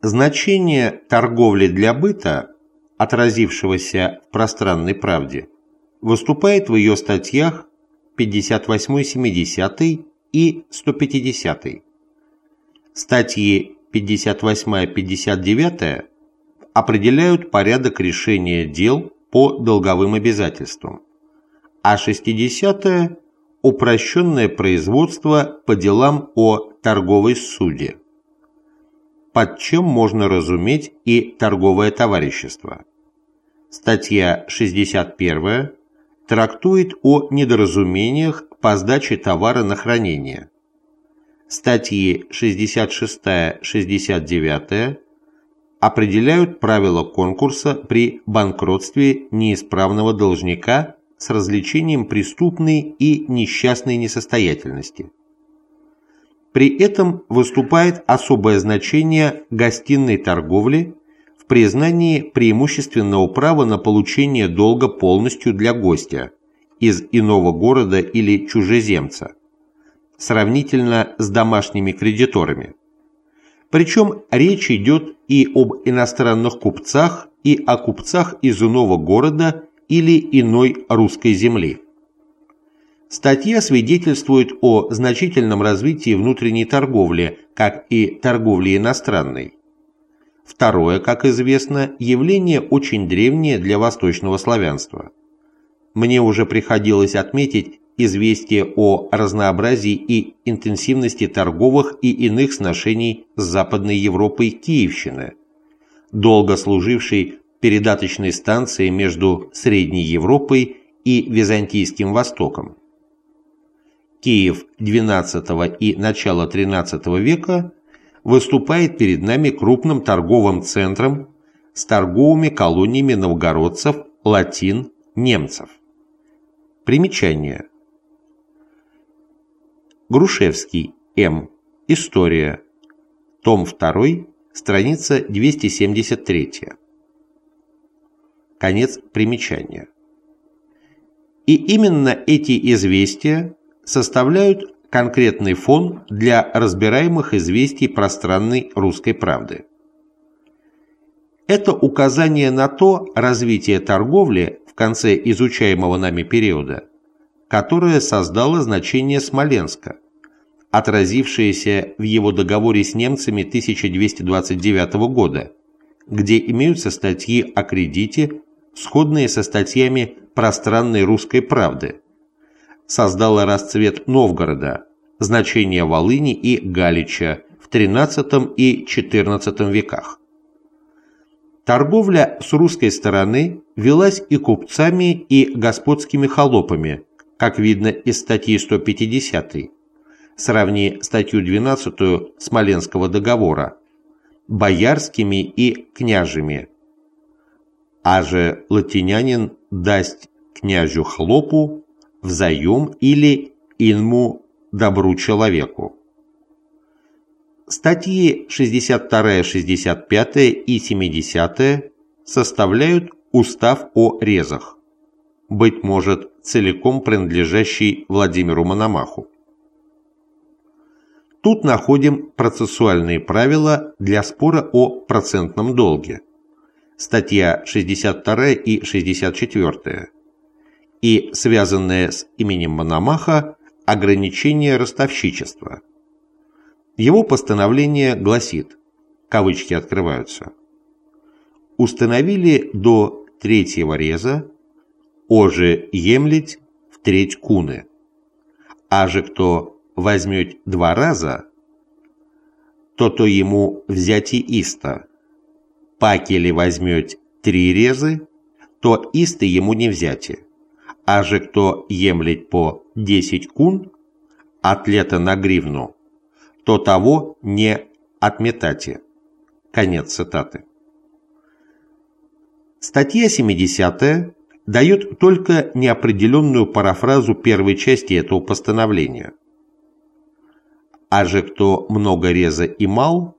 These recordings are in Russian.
Значение торговли для быта, отразившегося в пространной правде, выступает в ее статьях 58-70 и 150. Статьи 58-59 определяют порядок решения дел по долговым обязательствам, а 60-е – упрощенное производство по делам о торговой суде, под чем можно разуметь и торговое товарищество. Статья 61 трактует о недоразумениях по сдаче товара на хранение. Статьи 66-69 определяют правила конкурса при банкротстве неисправного должника с развлечением преступной и несчастной несостоятельности. При этом выступает особое значение гостиной торговли в признании преимущественного права на получение долга полностью для гостя из иного города или чужеземца, сравнительно с домашними кредиторами. Причем речь идет и об иностранных купцах, и о купцах из иного города или иной русской земли. Статья свидетельствует о значительном развитии внутренней торговли, как и торговли иностранной. Второе, как известно, явление очень древнее для восточного славянства. Мне уже приходилось отметить известие о разнообразии и интенсивности торговых и иных сношений с Западной Европой Киевщины, долго служившей передаточной станцией между Средней Европой и Византийским Востоком. Киев XII и начала XIII века выступает перед нами крупным торговым центром с торговыми колониями новгородцев, латин, немцев. Примечание. Грушевский, М. История. Том 2, страница 273. Конец примечания. И именно эти известия составляют конкретный фон для разбираемых известий пространной русской правды. Это указание на то развитие торговли в конце изучаемого нами периода, которое создало значение Смоленска, отразившееся в его договоре с немцами 1229 года, где имеются статьи о кредите, сходные со статьями пространной русской правды, создало расцвет Новгорода, значение Волыни и Галича в XIII и XIV веках. Торговля с русской стороны велась и купцами, и господскими холопами, как видно из статьи 150 сравни статью 12 Смоленского договора, боярскими и княжими. А же латинянин даст княжу хлопу взаим или инму добру человеку. Статьи 62, 65 и 70 составляют устав о резах быть может, целиком принадлежащий Владимиру Мономаху. Тут находим процессуальные правила для спора о процентном долге. Статья 62 и 64. И связанное с именем Мономаха ограничение ростовщичества. Его постановление гласит, кавычки открываются, установили до третьего реза оже емлить в треть куны. А же кто возьмет два раза, то то ему взять и иста. Пакели возьмет три резы, то исты ему не взяти. А же кто емлить по десять кун, от лета на гривну, то того не отметати. Конец цитаты. Статья 70 дает только неопределенную парафразу первой части этого постановления. «А же кто много реза и мал,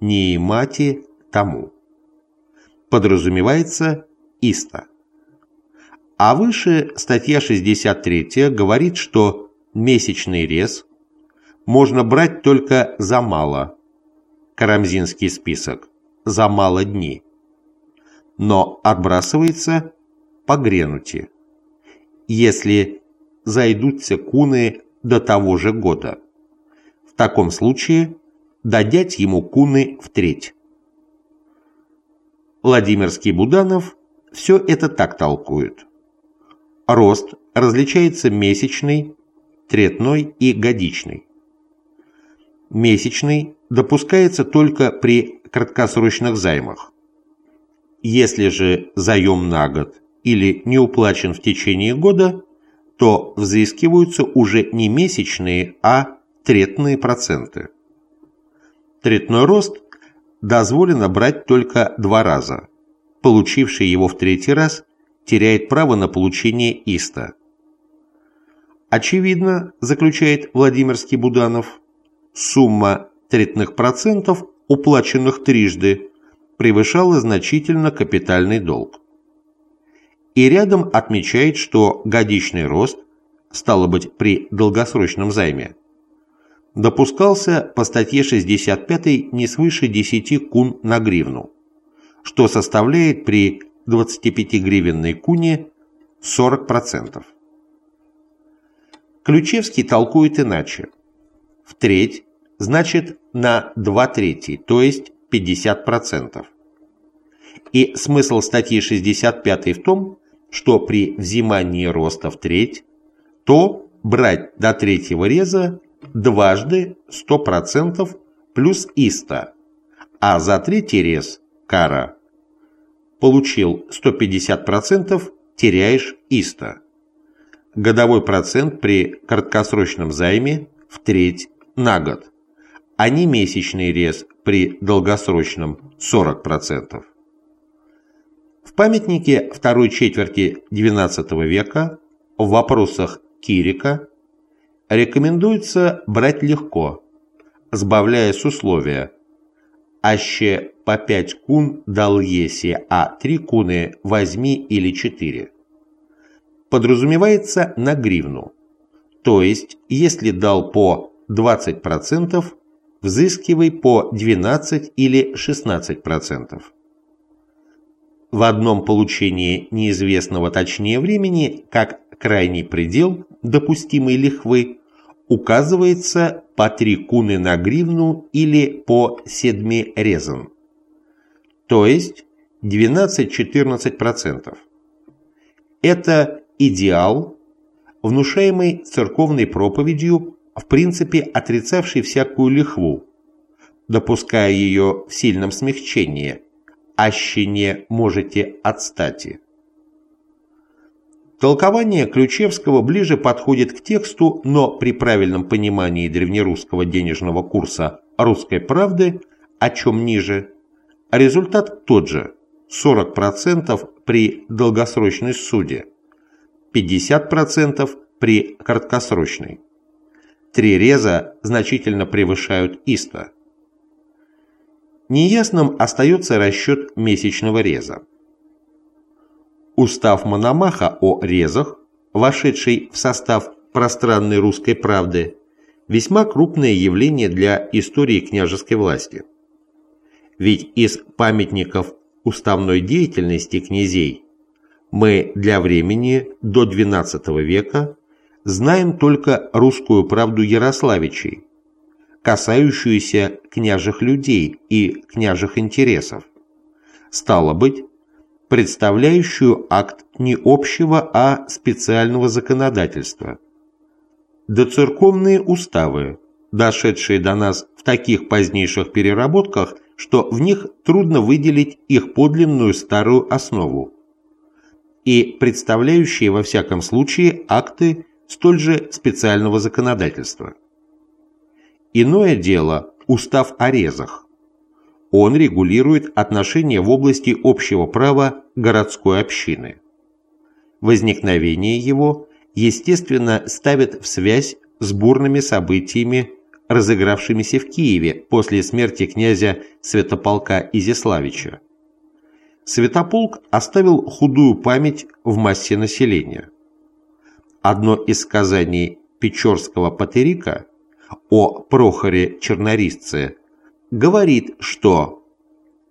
не имати тому». Подразумевается «иста». А выше статья 63 говорит, что месячный рез можно брать только за мало, Карамзинский список за мало дней, но отбрасывается по гренути, если зайдутся куны до того же года. В таком случае дадять ему куны в треть. Владимирский Буданов все это так толкует. Рост различается месячный, третной и годичный. Месячный допускается только при краткосрочных займах. Если же заем на год или не уплачен в течение года, то взыскиваются уже не месячные, а третные проценты. Третной рост дозволено брать только два раза. Получивший его в третий раз теряет право на получение ИСТа. Очевидно, заключает Владимирский Буданов, сумма третных процентов, уплаченных трижды, превышала значительно капитальный долг. И рядом отмечает, что годичный рост, стало быть, при долгосрочном займе, допускался по статье 65 не свыше 10 кун на гривну, что составляет при 25-гривенной куне 40%. Ключевский толкует иначе. В треть значит на 2 трети, то есть 50%. И смысл статьи 65 в том, что при взимании роста в треть, то брать до третьего реза дважды 100% плюс ИСТа, а за третий рез – кара. Получил 150%, теряешь ИСТа. Годовой процент при краткосрочном займе в треть на год, а не месячный рез при долгосрочном 40%. В памятнике второй четверти XIX века в вопросах Кирика рекомендуется брать легко, сбавляя с условия «Аще по пять кун дал еси, а три куны возьми или четыре». Подразумевается на гривну, то есть если дал по 20%, взыскивай по 12 или 16%. В одном получении неизвестного точнее времени, как крайний предел допустимой лихвы, указывается по три куны на гривну или по седми резан, то есть 12-14%. Это идеал, внушаемый церковной проповедью, в принципе отрицавший всякую лихву, допуская ее в сильном смягчении, аще не можете отстати. Толкование Ключевского ближе подходит к тексту, но при правильном понимании древнерусского денежного курса «Русской правды», о чем ниже, результат тот же – 40% при долгосрочной суде, 50% при краткосрочной. Три реза значительно превышают ИСТа. Неясным остается расчет месячного реза. Устав Мономаха о резах, вошедший в состав пространной русской правды, весьма крупное явление для истории княжеской власти. Ведь из памятников уставной деятельности князей мы для времени до XII века знаем только русскую правду Ярославичей, касающуюся княжих людей и княжих интересов. Стало быть, представляющую акт не общего, а специального законодательства. Да церковные уставы, дошедшие до нас в таких позднейших переработках, что в них трудно выделить их подлинную старую основу, и представляющие во всяком случае акты столь же специального законодательства. Иное дело – устав о резах, он регулирует отношения в области общего права городской общины. Возникновение его, естественно, ставит в связь с бурными событиями, разыгравшимися в Киеве после смерти князя Святополка Изяславича. Святополк оставил худую память в массе населения. Одно из сказаний Печорского патерика о Прохоре Чернорисце говорит, что,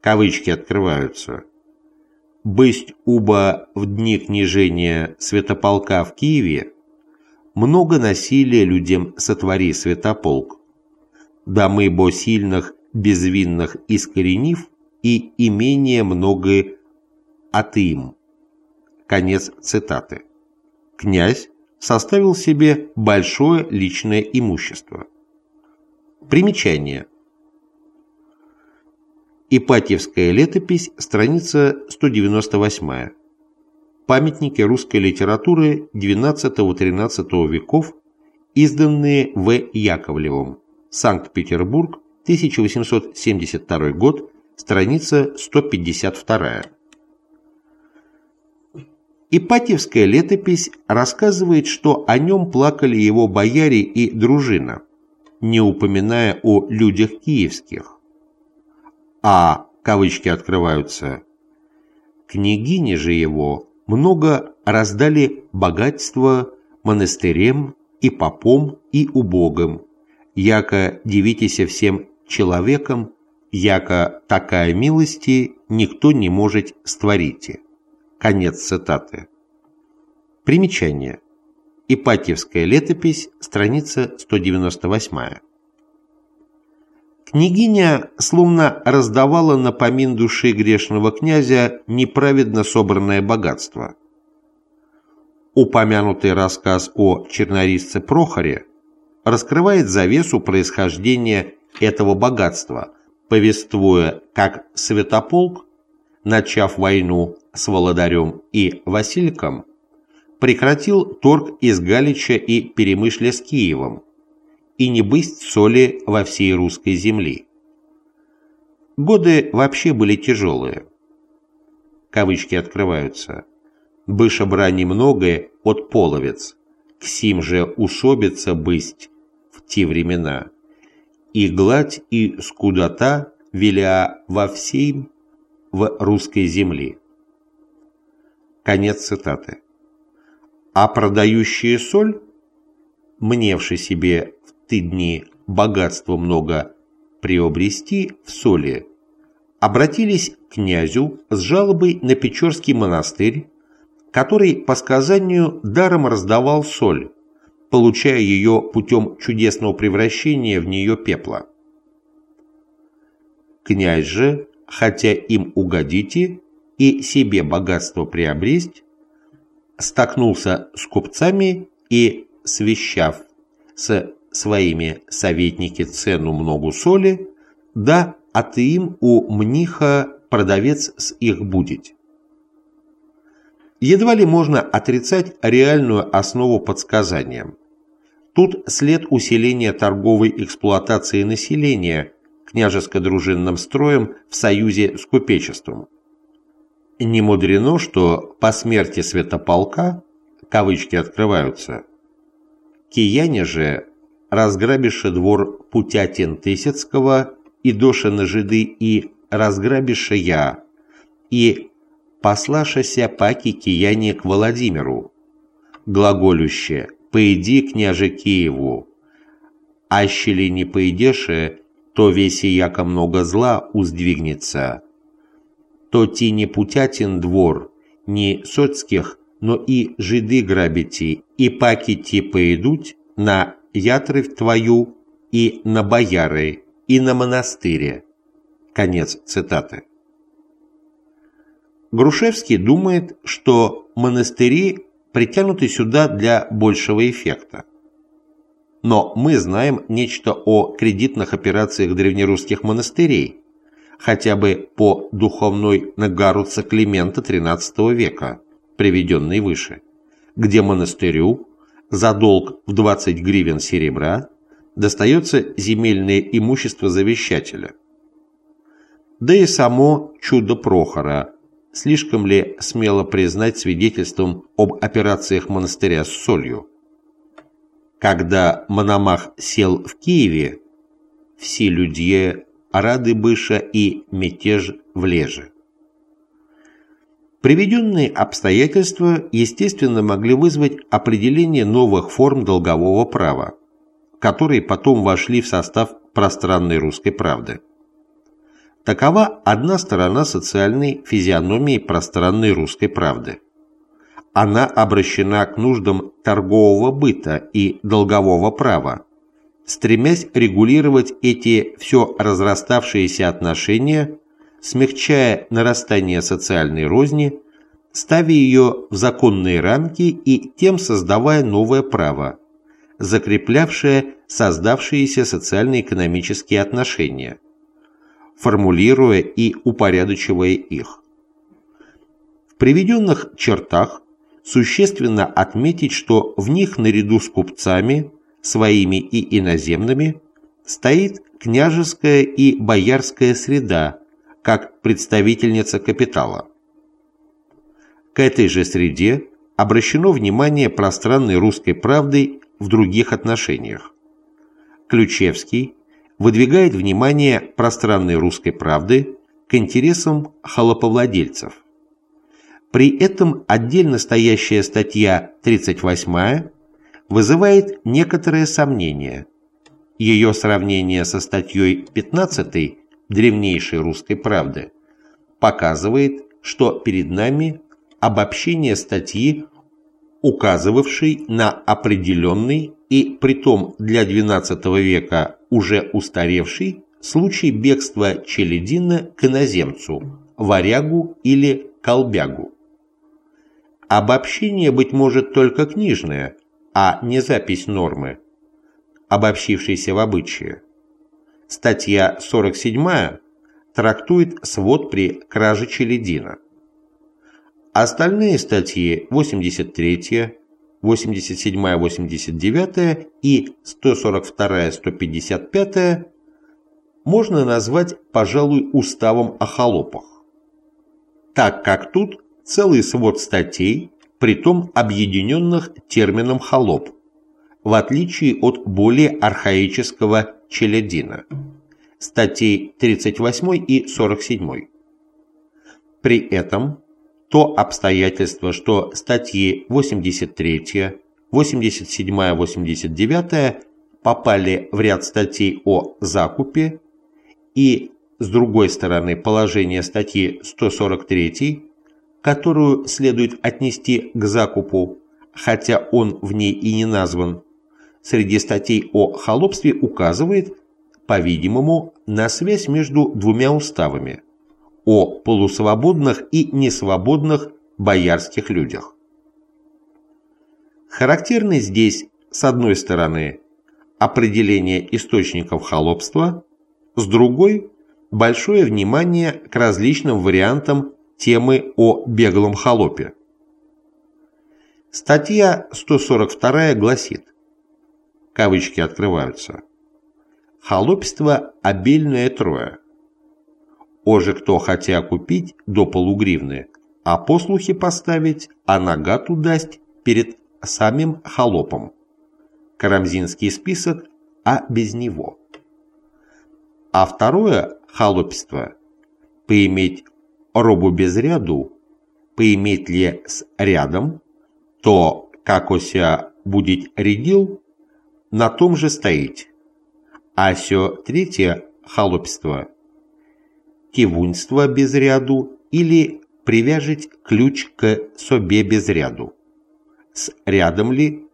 кавычки открываются, «бысть уба в дни княжения святополка в Киеве, много насилия людям сотвори святополк, да мы бо сильных безвинных искоренив и имение много от им». Конец цитаты. Князь составил себе большое личное имущество. Примечание. Ипатьевская летопись, страница 198. Памятники русской литературы XII-XIII веков, изданные В. Яковлевым. Санкт-Петербург, 1872 год, страница 152. Ипатьевская летопись рассказывает, что о нем плакали его бояре и дружина, не упоминая о людях киевских а кавычки открываются, княгини же его много раздали богатства монастырем и попом и убогам, яко дивитеся всем человеком, яко такая милости никто не может створить. Конец цитаты. Примечание. Ипатьевская летопись, страница 198. Княгиня словно раздавала на помин души грешного князя неправедно собранное богатство. Упомянутый рассказ о чернорисце Прохоре раскрывает завесу происхождения этого богатства, повествуя, как Святополк, начав войну с Володарем и Васильком, прекратил торг из Галича и Перемышля с Киевом, и не бысть соли во всей русской земли. Годы вообще были тяжелые. Кавычки открываются. «Быша брани многое от половец, к сим же усобица бысть в те времена, и гладь и скудота веля во всей в русской земли». Конец цитаты. А продающие соль, мневший себе ты дни богатства много приобрести в соли, обратились к князю с жалобой на Печорский монастырь, который по сказанию даром раздавал соль, получая ее путем чудесного превращения в нее пепла. Князь же, хотя им угодите и себе богатство приобресть, столкнулся с купцами и, свещав с своими советники цену многу соли, да а ты им у мниха продавец с их будет. Едва ли можно отрицать реальную основу подсказаниям. Тут след усиления торговой эксплуатации населения княжеско-дружинным строем в союзе с купечеством. Не мудрено, что по смерти святополка, кавычки открываются, кияне же разграбише двор Путятин Тысяцкого и Дошина жиды и разграбише я, и послашася паки кияне к Владимиру, глаголюще «Поиди, княже Киеву», «Ащели не поидеше, то весь яко много зла уздвигнется, то ти не Путятин двор, не соцких, но и жиды грабите, и паки ти поидуть на ятры твою и на бояры, и на монастыре». Конец цитаты. Грушевский думает, что монастыри притянуты сюда для большего эффекта. Но мы знаем нечто о кредитных операциях древнерусских монастырей, хотя бы по духовной Нагаруца Климента XIII века, приведенной выше, где монастырю за долг в 20 гривен серебра достается земельное имущество завещателя. Да и само чудо Прохора слишком ли смело признать свидетельством об операциях монастыря с солью? Когда Мономах сел в Киеве, все люди рады быша и мятеж в леже. Приведенные обстоятельства, естественно, могли вызвать определение новых форм долгового права, которые потом вошли в состав пространной русской правды. Такова одна сторона социальной физиономии пространной русской правды. Она обращена к нуждам торгового быта и долгового права, стремясь регулировать эти все разраставшиеся отношения, смягчая нарастание социальной розни, ставя ее в законные рамки и тем создавая новое право, закреплявшее создавшиеся социально-экономические отношения, формулируя и упорядочивая их. В приведенных чертах существенно отметить, что в них наряду с купцами, своими и иноземными, стоит княжеская и боярская среда, как представительница капитала. К этой же среде обращено внимание пространной русской правды в других отношениях. Ключевский выдвигает внимание пространной русской правды к интересам холоповладельцев. При этом отдельно стоящая статья 38 вызывает некоторые сомнения. Ее сравнение со статьей 15 древнейшей русской правды показывает, что перед нами обобщение статьи, указывавшей на определенный и притом для XII века уже устаревший случай бегства Челедина к иноземцу, варягу или колбягу. Обобщение, быть может, только книжное, а не запись нормы, обобщившейся в обычае. Статья 47 трактует свод при краже Челедина. Остальные статьи 83, 87, 89 и 142, 155 можно назвать, пожалуй, уставом о холопах, так как тут целый свод статей, притом объединенных термином «холоп», в отличие от более архаического «челядина» статей 38 и 47. При этом то обстоятельство, что статьи 83, 87, 89 попали в ряд статей о закупе и, с другой стороны, положение статьи 143, которую следует отнести к закупу, хотя он в ней и не назван, среди статей о холопстве указывает, по-видимому, на связь между двумя уставами – о полусвободных и несвободных боярских людях. Характерны здесь, с одной стороны, определение источников холопства, с другой – большое внимание к различным вариантам темы о беглом холопе. Статья 142 гласит, кавычки открываются, «Холопство – обильное трое, Оже кто хотя купить до полугривны, а послухи поставить, а нагату дасть перед самим холопом. Карамзинский список, а без него. А второе холопство – поиметь робу без ряду, поиметь ли с рядом, то, как ося будет рядил, на том же стоить. А сё третье холопство – кивунство без ряду или привяжить ключ к собе без ряду. С рядом ли,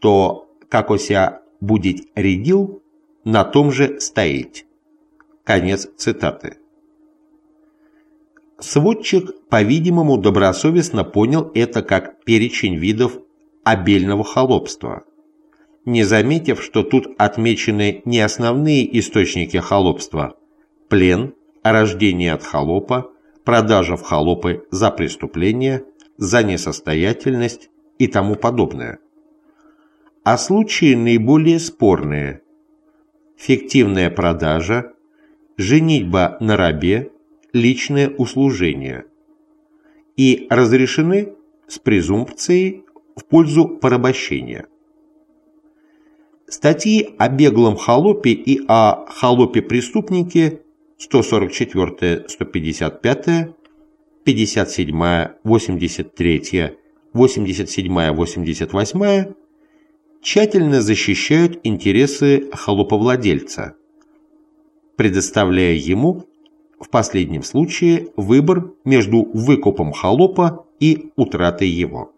то как ося будет рядил, на том же стоить. Конец цитаты. Сводчик, по-видимому, добросовестно понял это как перечень видов обельного холопства, не заметив, что тут отмечены не основные источники холопства – плен, рождение от холопа, продажа в холопы за преступление, за несостоятельность и тому подобное. А случаи наиболее спорные – фиктивная продажа, женитьба на рабе, личное услужение – и разрешены с презумпцией в пользу порабощения. Статьи о беглом холопе и о холопе-преступнике 144, 155, 57, 83, 87, 88 тщательно защищают интересы холоповладельца, предоставляя ему, в последнем случае, выбор между выкупом холопа и утратой его.